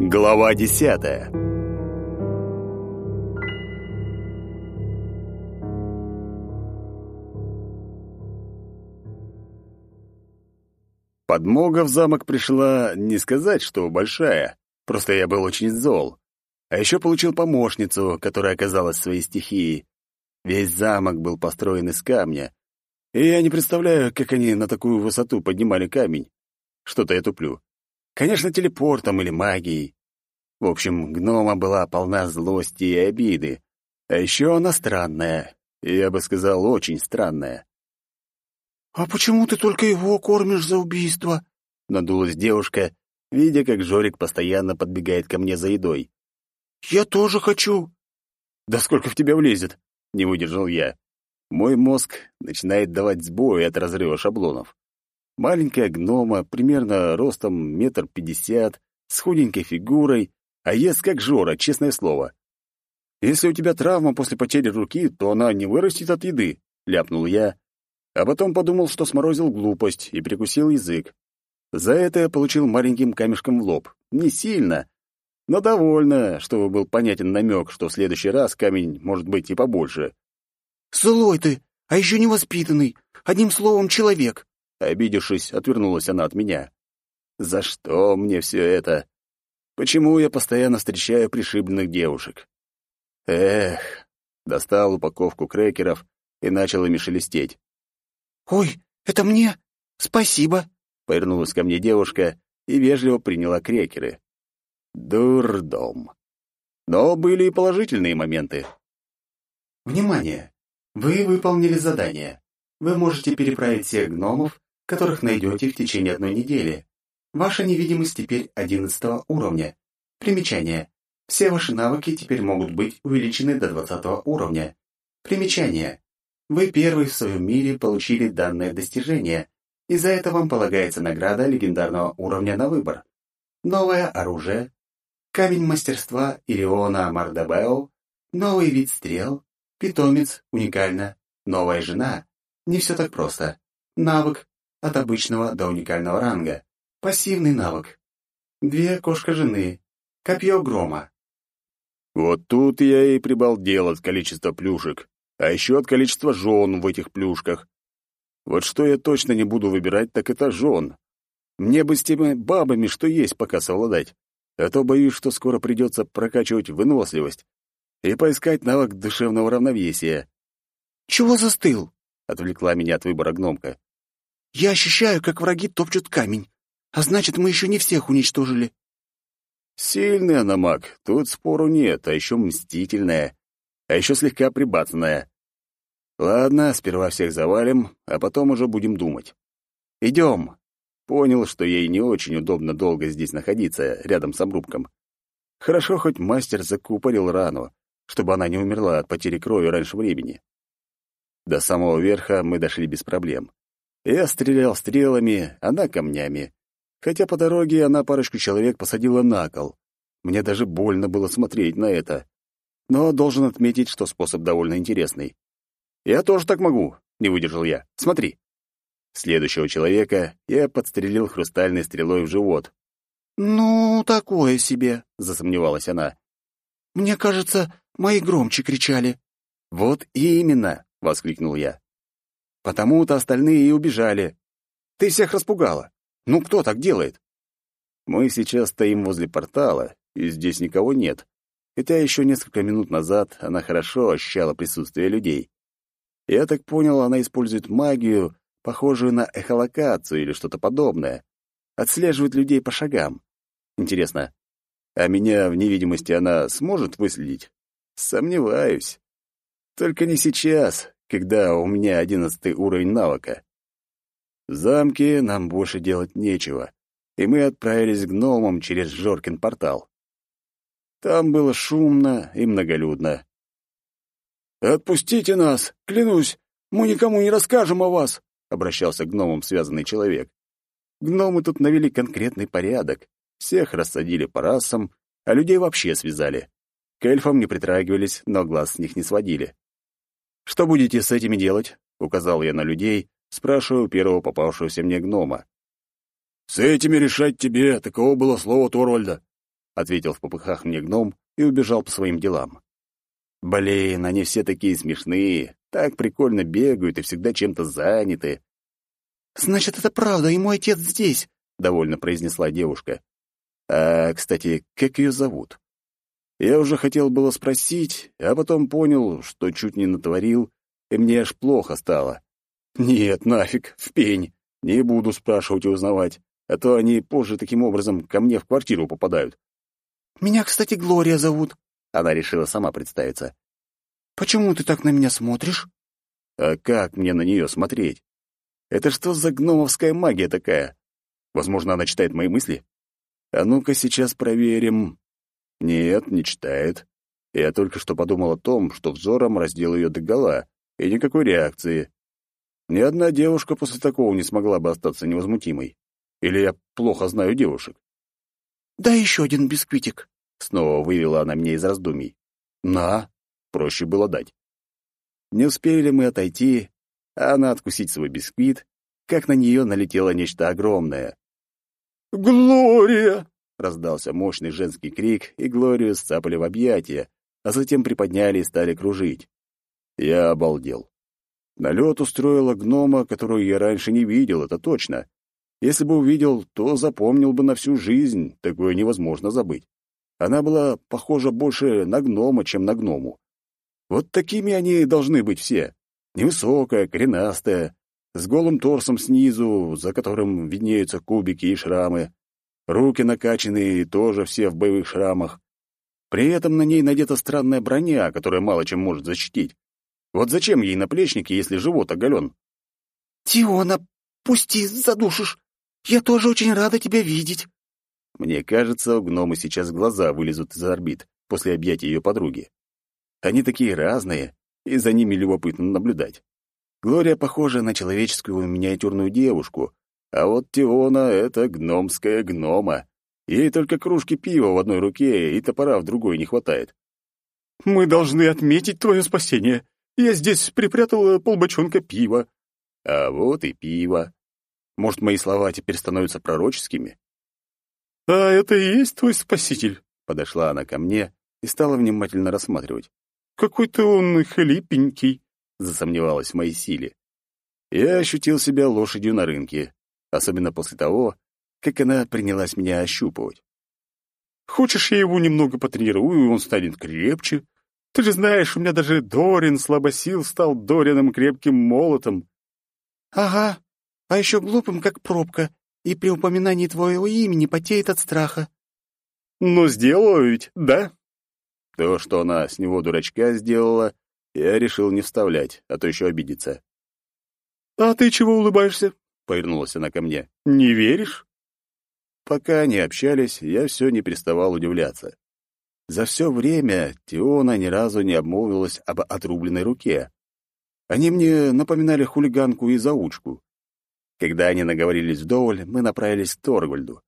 Глава десятая Подмога в замок пришла не сказать, что большая, просто я был очень зол. А еще получил помощницу, которая оказалась своей стихии. Весь замок был построен из камня, и я не представляю, как они на такую высоту поднимали камень. Что-то я туплю. Конечно, телепортом или магией. В общем, гнома была полна злости и обиды. А еще она странная. Я бы сказал, очень странная. «А почему ты только его кормишь за убийство?» — надулась девушка, видя, как Жорик постоянно подбегает ко мне за едой. «Я тоже хочу». «Да сколько в тебя влезет?» — не выдержал я. Мой мозг начинает давать сбои от разрыва шаблонов. Маленькая гнома, примерно ростом метр пятьдесят, с худенькой фигурой, а ест как Жора, честное слово. «Если у тебя травма после потери руки, то она не вырастет от еды», — ляпнул я, а потом подумал, что сморозил глупость и прикусил язык. За это я получил маленьким камешком в лоб. Не сильно, но довольно, чтобы был понятен намек, что в следующий раз камень может быть и побольше. «Злой ты, а еще невоспитанный. Одним словом, человек», Обидевшись, отвернулась она от меня. «За что мне все это? Почему я постоянно встречаю пришибленных девушек?» «Эх!» Достал упаковку крекеров и начал ими шелестеть. «Ой, это мне? Спасибо!» Повернулась ко мне девушка и вежливо приняла крекеры. Дурдом. Но были и положительные моменты. Внимание! Вы выполнили задание. Вы можете переправить всех гномов которых найдете в течение одной недели. Ваша невидимость теперь одиннадцатого уровня. Примечание. Все ваши навыки теперь могут быть увеличены до двадцатого уровня. Примечание. Вы первый в своем мире получили данное достижение, и за это вам полагается награда легендарного уровня на выбор. Новое оружие, камень мастерства Ириона Мардабео, новый вид стрел, питомец, уникально, новая жена. Не все так просто. Навык, от обычного до уникального ранга. Пассивный навык. Две кошка-жены. Копье грома. Вот тут я и прибалдел от количества плюшек, а еще от количества жен в этих плюшках. Вот что я точно не буду выбирать, так это жен. Мне бы с теми бабами, что есть, пока совладать. А то боюсь, что скоро придется прокачивать выносливость и поискать навык душевного равновесия. «Чего застыл?» — отвлекла меня от выбора гномка. Я ощущаю, как враги топчут камень. А значит, мы еще не всех уничтожили. Сильный она маг, тут спору нет, а еще мстительная, а еще слегка прибацанная. Ладно, сперва всех завалим, а потом уже будем думать. Идем. Понял, что ей не очень удобно долго здесь находиться, рядом с обрубком. Хорошо, хоть мастер закупорил рану, чтобы она не умерла от потери крови раньше времени. До самого верха мы дошли без проблем. Я стрелял стрелами, она камнями. Хотя по дороге она парочку человек посадила на кол. Мне даже больно было смотреть на это. Но должен отметить, что способ довольно интересный. «Я тоже так могу», — не выдержал я. «Смотри». Следующего человека я подстрелил хрустальной стрелой в живот. «Ну, такое себе», — засомневалась она. «Мне кажется, мои громче кричали». «Вот именно», — воскликнул я. Потому-то остальные и убежали. Ты всех распугала. Ну, кто так делает? Мы сейчас стоим возле портала, и здесь никого нет. Хотя еще несколько минут назад она хорошо ощущала присутствие людей. Я так понял, она использует магию, похожую на эхолокацию или что-то подобное. Отслеживает людей по шагам. Интересно, а меня в невидимости она сможет выследить? Сомневаюсь. Только не сейчас, когда у меня одиннадцатый уровень навыка. В замке нам больше делать нечего, и мы отправились к гномам через Жоркин портал. Там было шумно и многолюдно. «Отпустите нас! Клянусь, мы никому не расскажем о вас!» — обращался к гномам связанный человек. Гномы тут навели конкретный порядок. Всех рассадили по расам, а людей вообще связали. К эльфам не притрагивались, но глаз с них не сводили. «Что будете с этими делать?» — указал я на людей, спрашиваю первого попавшегося мне гнома. «С этими решать тебе, таково было слово Торвальда. — ответил в попыхах мне гном и убежал по своим делам. Блин, они все такие смешные, так прикольно бегают и всегда чем-то заняты. «Значит, это правда, и мой отец здесь», — довольно произнесла девушка. «А, кстати, как ее зовут?» Я уже хотел было спросить, а потом понял, что чуть не натворил, и мне аж плохо стало. Нет, нафиг, в пень. Не буду спрашивать и узнавать, а то они позже таким образом ко мне в квартиру попадают. «Меня, кстати, Глория зовут», — она решила сама представиться. «Почему ты так на меня смотришь?» «А как мне на нее смотреть? Это что за гномовская магия такая? Возможно, она читает мои мысли? А ну-ка сейчас проверим. Нет, не читает. Я только что подумал о том, что взором раздел ее догола, и никакой реакции. Ни одна девушка после такого не смогла бы остаться невозмутимой. Или я плохо знаю девушек? «Да еще один бисквитик», — снова вывела она меня из раздумий. «На!» — проще было дать. Не успели мы отойти, а она откусить свой бисквит, как на нее налетело нечто огромное. «Глория!» — раздался мощный женский крик, и Глорию сцапали в объятия, а затем приподняли и стали кружить. Я обалдел. Налет устроила гнома, которую я раньше не видел, это точно. Если бы увидел, то запомнил бы на всю жизнь, такое невозможно забыть. Она была похожа больше на гнома, чем на гному. Вот такими они должны быть все. Невысокая, коренастая, с голым торсом снизу, за которым виднеются кубики и шрамы. Руки накачанные, тоже все в боевых шрамах. При этом на ней надета странная броня, которая мало чем может защитить. Вот зачем ей наплечники, если живот оголен? «Тиона, пусти, задушишь. Я тоже очень рада тебя видеть». Мне кажется, у гномы сейчас глаза вылезут из орбит после объятия ее подруги. Они такие разные, и за ними любопытно наблюдать. Глория похожа на человеческую миниатюрную девушку, а вот Тиона — это гномская гнома. Ей только кружки пива в одной руке и топора в другой не хватает. «Мы должны отметить твое спасение. Я здесь припрятал полбочонка пива». А вот и пиво. Может, мои слова теперь становятся пророческими? «А это и есть твой спаситель?» Подошла она ко мне и стала внимательно рассматривать. «Какой-то он хлипенький», — засомневалась в моей силе. Я ощутил себя лошадью на рынке, особенно после того, как она принялась меня ощупывать. «Хочешь, я его немного потренирую, и он станет крепче? Ты же знаешь, у меня даже Дорин слабосил стал Дорином крепким молотом. Ага, а еще глупым, как пробка, и при упоминании твоего имени потеет от страха. Но сделаю ведь, да? То, что она с него дурачка сделала, я решил не вставлять, а то еще обидится. «А ты чего улыбаешься?» — повернулась она ко мне. «Не веришь?» Пока они общались, я все не переставал удивляться. За все время Теона ни разу не обмолвилась об отрубленной руке. Они мне напоминали хулиганку и заучку. Когда они наговорились вдоволь, мы направились к Торгольду.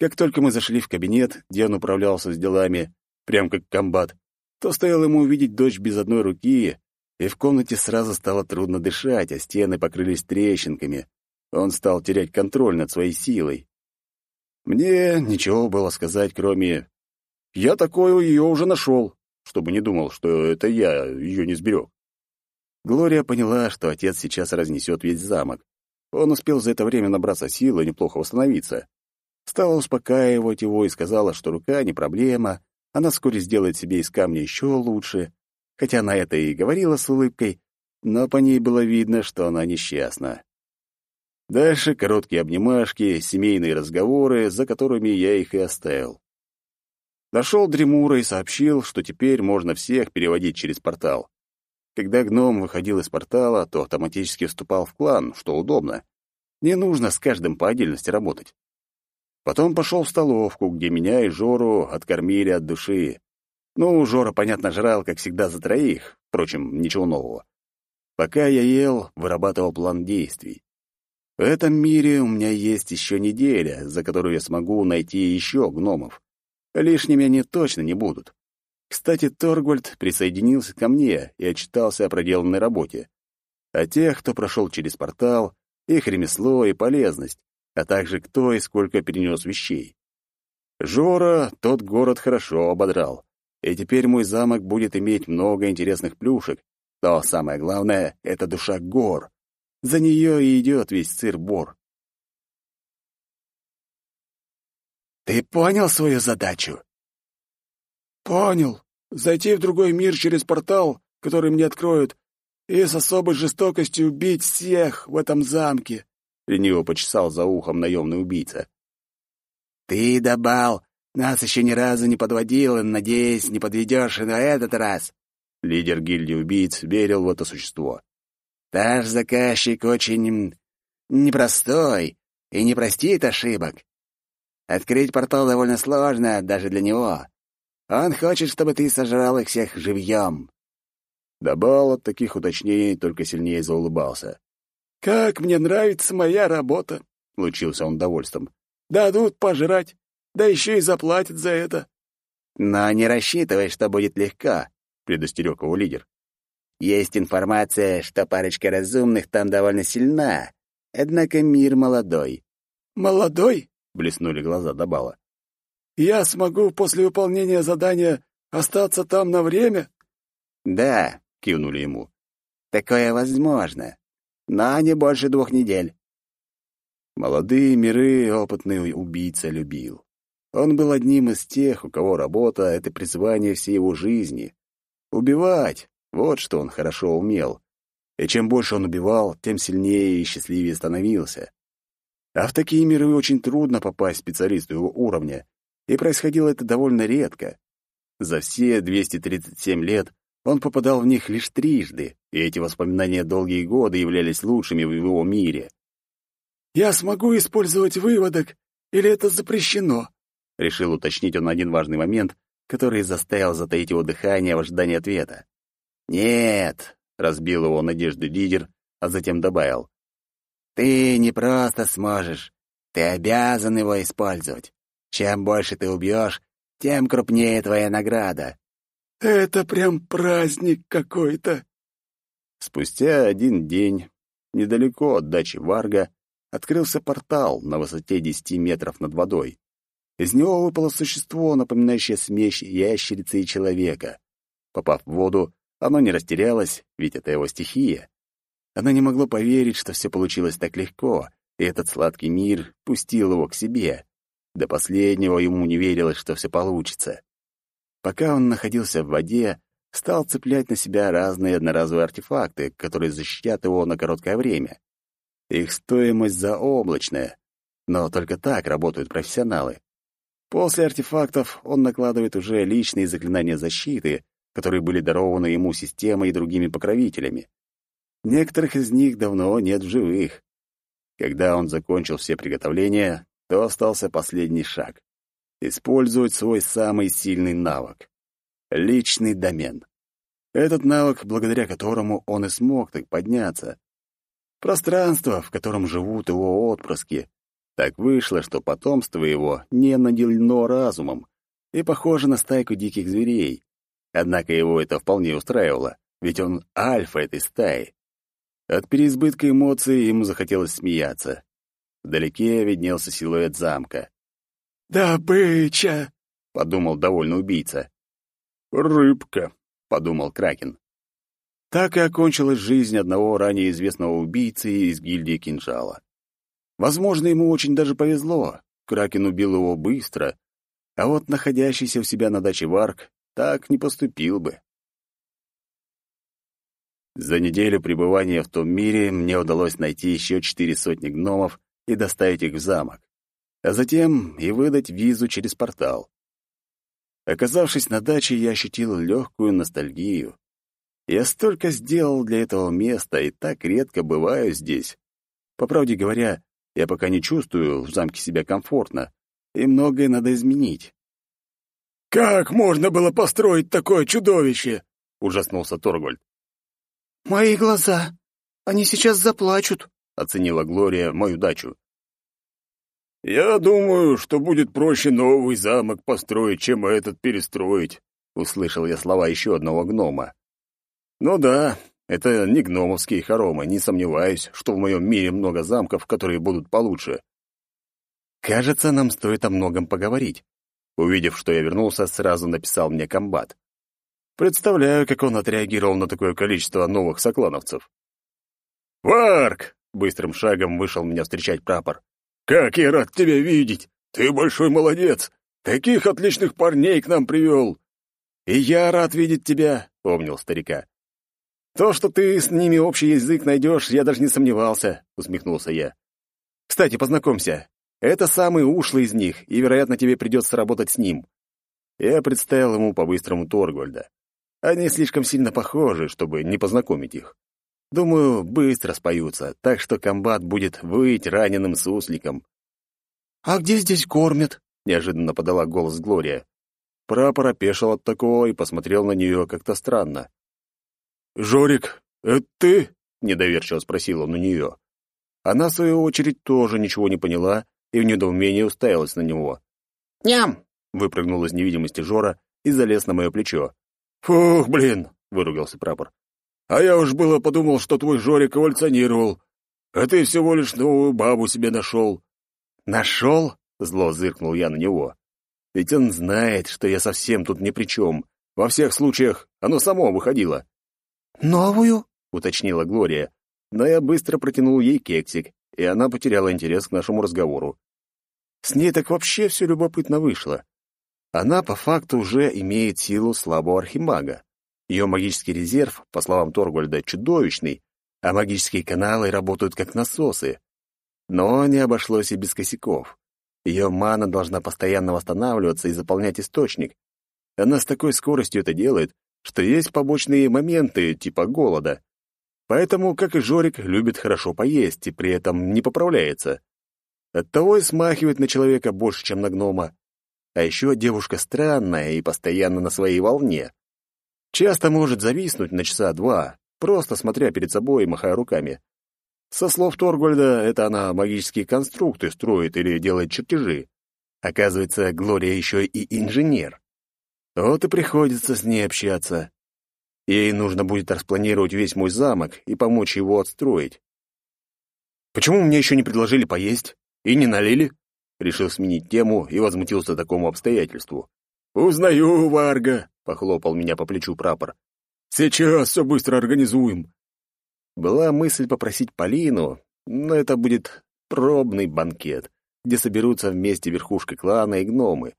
Как только мы зашли в кабинет, где он управлялся с делами, прям как комбат, то стоило ему увидеть дочь без одной руки, и в комнате сразу стало трудно дышать, а стены покрылись трещинками. Он стал терять контроль над своей силой. Мне ничего было сказать, кроме я такую ее уже нашел, чтобы не думал, что это я ее не сберег. Глория поняла, что отец сейчас разнесет весь замок. Он успел за это время набраться сил и неплохо восстановиться. Стала успокаивать его и сказала, что рука не проблема, она вскоре сделает себе из камня еще лучше. Хотя она это и говорила с улыбкой, но по ней было видно, что она несчастна. Дальше короткие обнимашки, семейные разговоры, за которыми я их и оставил. Нашел Дремура и сообщил, что теперь можно всех переводить через портал. Когда гном выходил из портала, то автоматически вступал в клан, что удобно. Не нужно с каждым по отдельности работать. Потом пошел в столовку, где меня и Жору откормили от души. Ну, Жора, понятно, жрал, как всегда, за троих. Впрочем, ничего нового. Пока я ел, вырабатывал план действий. В этом мире у меня есть еще неделя, за которую я смогу найти еще гномов. Лишними они точно не будут. Кстати, Торгвальд присоединился ко мне и отчитался о проделанной работе. О тех, кто прошел через портал, их ремесло и полезность, а также кто и сколько перенес вещей. Жора тот город хорошо ободрал, и теперь мой замок будет иметь много интересных плюшек. Но самое главное — это душа гор. За нее и идет весь сыр-бор. «Ты понял свою задачу?» «Понял. Зайти в другой мир через портал, который мне откроют, и с особой жестокостью убить всех в этом замке», — лениво почесал за ухом наемный убийца. «Ты, Добал, нас еще ни разу не подводил, и, надеюсь, не подведешь и на этот раз». Лидер гильдии убийц верил в это существо. «Наш заказчик очень непростой и не простит ошибок. Открыть портал довольно сложно даже для него. Он хочет, чтобы ты сожрал их всех живьем». Добал от таких уточнений только сильнее заулыбался. «Как мне нравится моя работа!» — лучился он довольством. «Дадут пожрать, да еще и заплатят за это». «Но не рассчитывай, что будет легко», — предостерег его лидер. «Есть информация, что парочка разумных там довольно сильна, однако мир молодой». «Молодой?» — блеснули глаза Добала. «Я смогу после выполнения задания остаться там на время?» «Да», — кивнули ему. «Такое возможно, но не больше двух недель». Молодые миры опытный убийца любил. Он был одним из тех, у кого работа — это призвание всей его жизни. Убивать — вот что он хорошо умел. И чем больше он убивал, тем сильнее и счастливее становился. А в такие миры очень трудно попасть специалисту его уровня, и происходило это довольно редко. За все 237 лет он попадал в них лишь трижды, и эти воспоминания долгие годы являлись лучшими в его мире. «Я смогу использовать выводок, или это запрещено?» — решил уточнить он один важный момент, который заставил затаить его дыхание в ожидании ответа. «Нет», — разбил его надежды лидер, а затем добавил. «Ты не просто сможешь, ты обязан его использовать. Чем больше ты убьешь, тем крупнее твоя награда. Это прям праздник какой-то. Спустя один день, недалеко от дачи Варга, открылся портал на высоте десяти метров над водой. Из него выпало существо, напоминающее смесь ящерицы и человека. Попав в воду, оно не растерялось, ведь это его стихия. Оно не могло поверить, что все получилось так легко, и этот сладкий мир пустил его к себе. До последнего ему не верилось, что все получится. Пока он находился в воде, стал цеплять на себя разные одноразовые артефакты, которые защитят его на короткое время. Их стоимость заоблачная, но только так работают профессионалы. После артефактов он накладывает уже личные заклинания защиты, которые были дарованы ему системой и другими покровителями. Некоторых из них давно нет в живых. Когда он закончил все приготовления, то остался последний шаг использовать свой самый сильный навык — личный домен. Этот навык, благодаря которому он и смог так подняться. Пространство, в котором живут его отпрыски. Так вышло, что потомство его не наделено разумом и похоже на стайку диких зверей. Однако его это вполне устраивало, ведь он альфа этой стаи. От переизбытка эмоций ему захотелось смеяться. Вдалеке виднелся силуэт замка. «Добыча!» — подумал довольно убийца. «Рыбка», — подумал Кракен. Так и окончилась жизнь одного ранее известного убийцы из гильдии кинжала. Возможно, ему очень даже повезло. Кракен убил его быстро, а вот находящийся у себя на даче Варк так не поступил бы. За неделю пребывания в том мире мне удалось найти еще четыре сотни гномов и доставить их в замок а затем и выдать визу через портал. Оказавшись на даче, я ощутил легкую ностальгию. Я столько сделал для этого места и так редко бываю здесь. По правде говоря, я пока не чувствую в замке себя комфортно, и многое надо изменить. «Как можно было построить такое чудовище?» — ужаснулся Торгольд. «Мои глаза! Они сейчас заплачут!» — оценила Глория мою дачу. «Я думаю, что будет проще новый замок построить, чем этот перестроить», — услышал я слова еще одного гнома. «Ну да, это не гномовские хоромы, не сомневаюсь, что в моем мире много замков, которые будут получше». «Кажется, нам стоит о многом поговорить. Увидев, что я вернулся, сразу написал мне комбат. Представляю, как он отреагировал на такое количество новых соклановцев. «Варк!» — быстрым шагом вышел меня встречать прапор. «Как я рад тебя видеть! Ты большой молодец! Таких отличных парней к нам привел!» «И я рад видеть тебя!» — помнил старика. «То, что ты с ними общий язык найдешь, я даже не сомневался», — усмехнулся я. «Кстати, познакомься. Это самый ушлый из них, и, вероятно, тебе придется работать с ним». Я представил ему по-быстрому Торгольда. Они слишком сильно похожи, чтобы не познакомить их. Думаю, быстро споются, так что комбат будет выть раненым сусликом. «А где здесь кормят?» — неожиданно подала голос Глория. Прапор опешил от такого и посмотрел на нее как-то странно. «Жорик, это ты?» — недоверчиво спросил он у нее. Она, в свою очередь, тоже ничего не поняла и в недоумении уставилась на него. «Ням!» — выпрыгнул из невидимости Жора и залез на мое плечо. «Фух, блин!» — выругался прапор. «А я уж было подумал, что твой Жорик эволюционировал, а ты всего лишь новую бабу себе нашел». «Нашел?» — зло зыркнул я на него. «Ведь он знает, что я совсем тут ни при чем. Во всех случаях оно само выходило». «Новую?» — уточнила Глория, но я быстро протянул ей кексик, и она потеряла интерес к нашему разговору. С ней так вообще все любопытно вышло. Она по факту уже имеет силу слабого архимага. Ее магический резерв, по словам Торгольда, чудовищный, а магические каналы работают как насосы. Но не обошлось и без косяков. Ее мана должна постоянно восстанавливаться и заполнять источник. Она с такой скоростью это делает, что есть побочные моменты, типа голода. Поэтому, как и Жорик, любит хорошо поесть и при этом не поправляется. Оттого и смахивает на человека больше, чем на гнома. А еще девушка странная и постоянно на своей волне. Часто может зависнуть на часа два, просто смотря перед собой и махая руками. Со слов Торгольда, это она магические конструкты строит или делает чертежи. Оказывается, Глория еще и инженер. Вот и приходится с ней общаться. Ей нужно будет распланировать весь мой замок и помочь его отстроить. Почему мне еще не предложили поесть и не налили? Решил сменить тему и возмутился такому обстоятельству. «Узнаю, Варга!» — похлопал меня по плечу прапор. «Сейчас все быстро организуем». Была мысль попросить Полину, но это будет пробный банкет, где соберутся вместе верхушка клана и гномы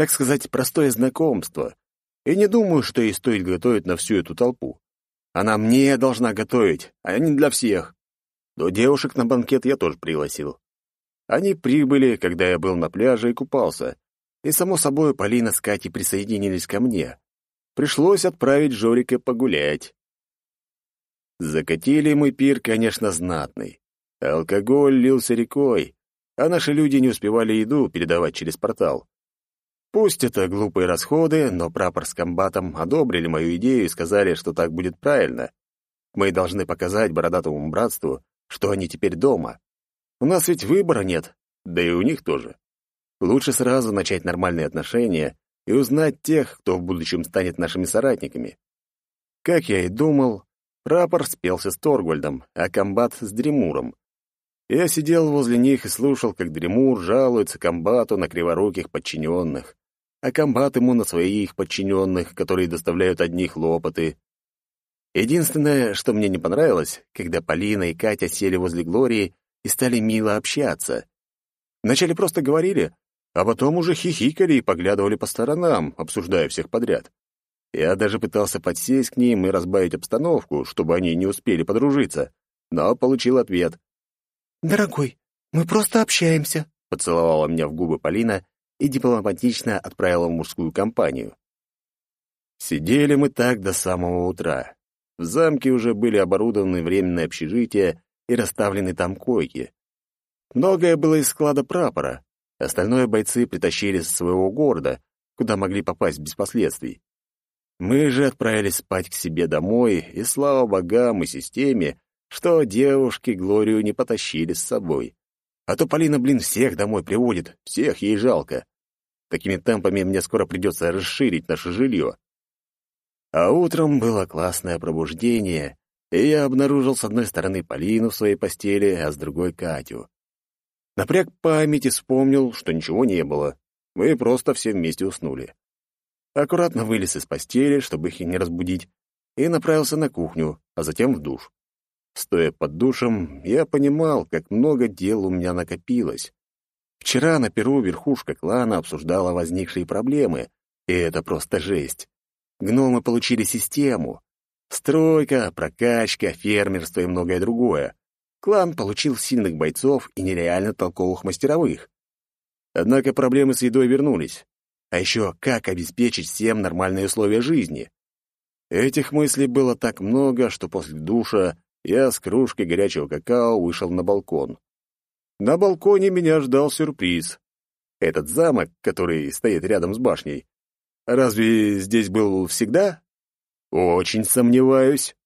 так сказать, простое знакомство. И не думаю, что ей стоит готовить на всю эту толпу. Она мне должна готовить, а не для всех. Но девушек на банкет я тоже пригласил. Они прибыли, когда я был на пляже и купался. И, само собой, Полина с Катей присоединились ко мне. Пришлось отправить Жорика погулять. Закатили мы пир, конечно, знатный. Алкоголь лился рекой, а наши люди не успевали еду передавать через портал. Пусть это глупые расходы, но прапор с комбатом одобрили мою идею и сказали, что так будет правильно. Мы должны показать бородатому братству, что они теперь дома. У нас ведь выбора нет, да и у них тоже. Лучше сразу начать нормальные отношения и узнать тех, кто в будущем станет нашими соратниками. Как я и думал, прапор спелся с Торгольдом, а комбат — с Дремуром. Я сидел возле них и слушал, как Дремур жалуется комбату на криворуких подчиненных а комбат ему на своих подчиненных, которые доставляют одни хлопоты. Единственное, что мне не понравилось, когда Полина и Катя сели возле Глории и стали мило общаться. Вначале просто говорили, а потом уже хихикали и поглядывали по сторонам, обсуждая всех подряд. Я даже пытался подсесть к ним и разбавить обстановку, чтобы они не успели подружиться, но получил ответ. «Дорогой, мы просто общаемся», — поцеловала меня в губы Полина и дипломатично отправила в мужскую компанию. Сидели мы так до самого утра. В замке уже были оборудованы временные общежития и расставлены там койки. Многое было из склада прапора. Остальное бойцы притащили со своего города, куда могли попасть без последствий. Мы же отправились спать к себе домой, и слава богам и системе, что девушки Глорию не потащили с собой. А то Полина, блин, всех домой приводит, всех ей жалко. Такими темпами мне скоро придется расширить наше жилье. А утром было классное пробуждение, и я обнаружил с одной стороны Полину в своей постели, а с другой — Катю. Напряг память и вспомнил, что ничего не было. Мы просто все вместе уснули. Аккуратно вылез из постели, чтобы их не разбудить, и направился на кухню, а затем в душ. Стоя под душем, я понимал, как много дел у меня накопилось. Вчера на Перу верхушка клана обсуждала возникшие проблемы, и это просто жесть. Гномы получили систему. Стройка, прокачка, фермерство и многое другое. Клан получил сильных бойцов и нереально толковых мастеровых. Однако проблемы с едой вернулись. А еще как обеспечить всем нормальные условия жизни? Этих мыслей было так много, что после душа я с кружкой горячего какао вышел на балкон. На балконе меня ждал сюрприз. Этот замок, который стоит рядом с башней, разве здесь был всегда? Очень сомневаюсь.